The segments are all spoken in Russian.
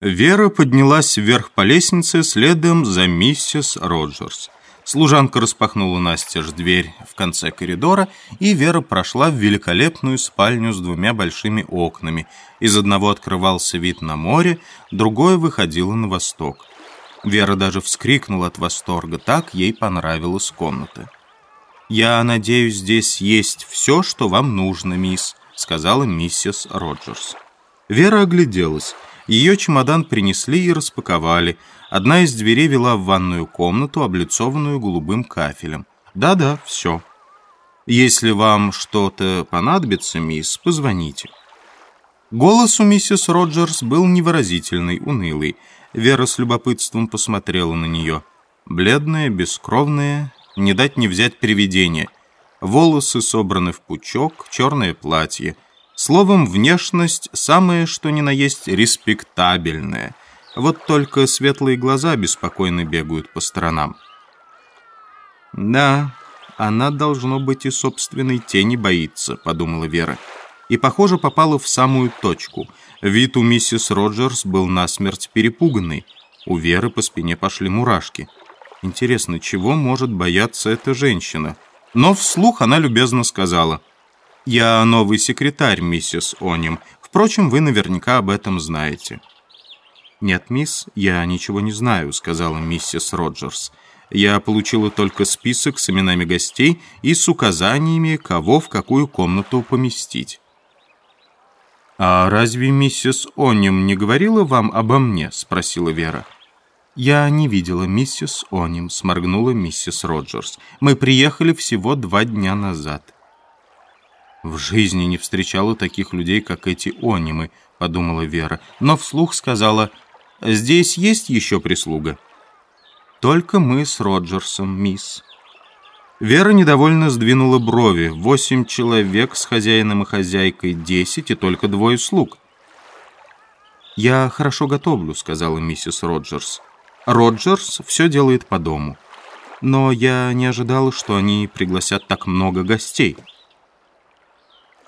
Вера поднялась вверх по лестнице следом за миссис Роджерс. Служанка распахнула настежь дверь в конце коридора, и Вера прошла в великолепную спальню с двумя большими окнами. Из одного открывался вид на море, другое выходило на восток. Вера даже вскрикнула от восторга, так ей понравилась комната. «Я надеюсь, здесь есть все, что вам нужно, мисс», — сказала миссис Роджерс. Вера огляделась. Ее чемодан принесли и распаковали. Одна из дверей вела в ванную комнату, облицованную голубым кафелем. Да-да, все. Если вам что-то понадобится, мисс, позвоните. Голос у миссис Роджерс был невыразительный, унылый. Вера с любопытством посмотрела на нее. Бледная, бескровная, не дать не взять привидение. Волосы собраны в пучок, черное платье — Словом, внешность самое что ни на есть респектабельная. Вот только светлые глаза беспокойно бегают по сторонам. «Да, она, должно быть, и собственной тени боится», — подумала Вера. И, похоже, попала в самую точку. Вид у миссис Роджерс был насмерть перепуганный. У Веры по спине пошли мурашки. Интересно, чего может бояться эта женщина? Но вслух она любезно сказала — «Я новый секретарь, миссис Оним. Впрочем, вы наверняка об этом знаете». «Нет, мисс, я ничего не знаю», — сказала миссис Роджерс. «Я получила только список с именами гостей и с указаниями, кого в какую комнату поместить». «А разве миссис Оним не говорила вам обо мне?» — спросила Вера. «Я не видела миссис Оним», — сморгнула миссис Роджерс. «Мы приехали всего два дня назад». «В жизни не встречала таких людей, как эти онимы», — подумала Вера, но вслух сказала, «Здесь есть еще прислуга?» «Только мы с Роджерсом, мисс». Вера недовольно сдвинула брови. Восемь человек с хозяином и хозяйкой, десять и только двое слуг. «Я хорошо готовлю», — сказала миссис Роджерс. «Роджерс все делает по дому. Но я не ожидала, что они пригласят так много гостей».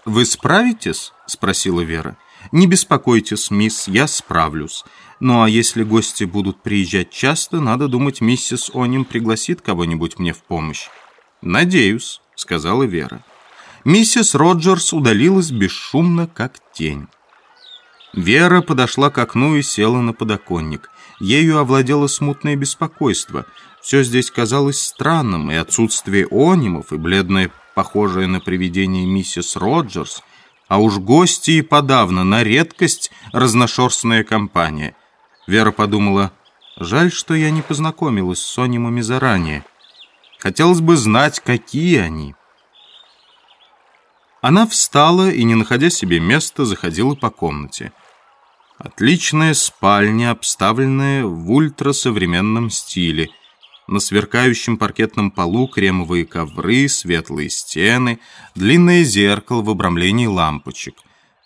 «Вы справитесь?» — спросила Вера. «Не беспокойтесь, мисс, я справлюсь. Ну а если гости будут приезжать часто, надо думать, миссис Оним пригласит кого-нибудь мне в помощь». «Надеюсь», — сказала Вера. Миссис Роджерс удалилась бесшумно, как тень. Вера подошла к окну и села на подоконник. Ею овладело смутное беспокойство. Все здесь казалось странным, и отсутствие онимов, и бледная похожая на привидение миссис Роджерс, а уж гости и подавно, на редкость разношерстная компания. Вера подумала, жаль, что я не познакомилась с Сонимами заранее. Хотелось бы знать, какие они. Она встала и, не находя себе места, заходила по комнате. Отличная спальня, обставленная в ультрасовременном стиле – на сверкающем паркетном полу кремовые ковры, светлые стены, длинное зеркало в обрамлении лампочек.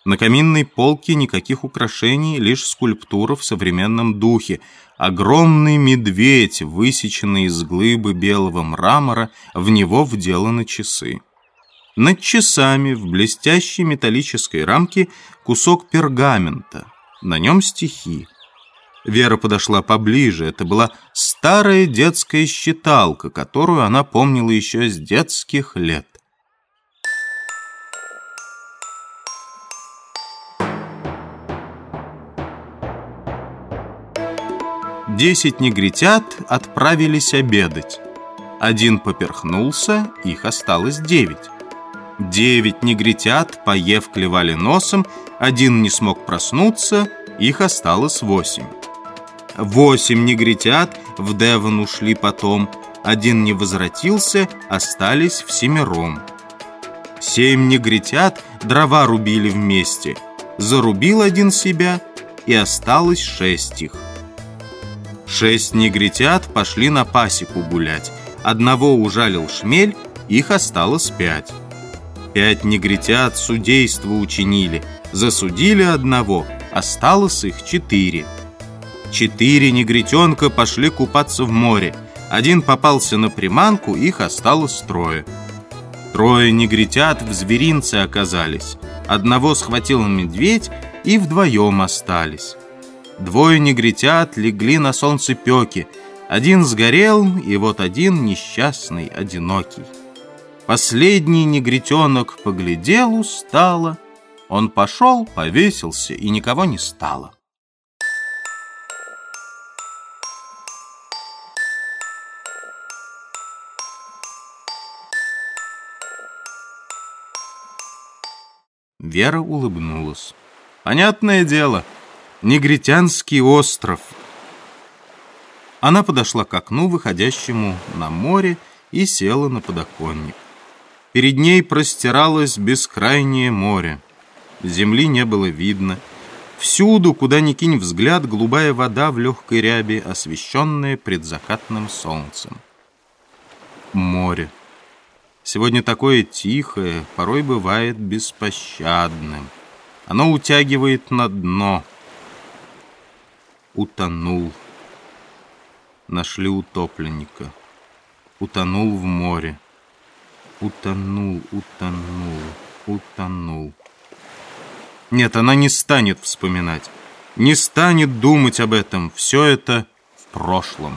На каминной полке никаких украшений, лишь скульптура в современном духе. Огромный медведь, высеченный из глыбы белого мрамора, в него вделаны часы. Над часами в блестящей металлической рамке кусок пергамента. На нем стихи. Вера подошла поближе. Это была старая детская считалка, которую она помнила еще с детских лет. Десять негритят отправились обедать. Один поперхнулся, их осталось девять. Девять негритят, поев, клевали носом, один не смог проснуться, их осталось восемь. Восемь негритят в Девон ушли потом. Один не возвратился, остались всемиром. Семь негритят дрова рубили вместе. Зарубил один себя, и осталось шесть их. Шесть негритят пошли на пасеку гулять. Одного ужалил шмель, их осталось пять. Пять негритят судейство учинили. Засудили одного, осталось их четыре. Четыре негритенка пошли купаться в море. Один попался на приманку, их осталось трое. Трое негритят в зверинце оказались. Одного схватил медведь, и вдвоем остались. Двое негритят легли на солнцепеке. Один сгорел, и вот один несчастный, одинокий. Последний негритенок поглядел устало. Он пошел, повесился, и никого не стало. Вера улыбнулась. «Понятное дело, негритянский остров». Она подошла к окну, выходящему на море, и села на подоконник. Перед ней простиралось бескрайнее море. Земли не было видно. Всюду, куда ни кинь взгляд, голубая вода в легкой ряби, освещенная предзакатным солнцем. Море. Сегодня такое тихое, порой бывает беспощадным. Оно утягивает на дно. Утонул. Нашли утопленника. Утонул в море. Утонул, утонул, утонул. Нет, она не станет вспоминать. Не станет думать об этом. Все это в прошлом.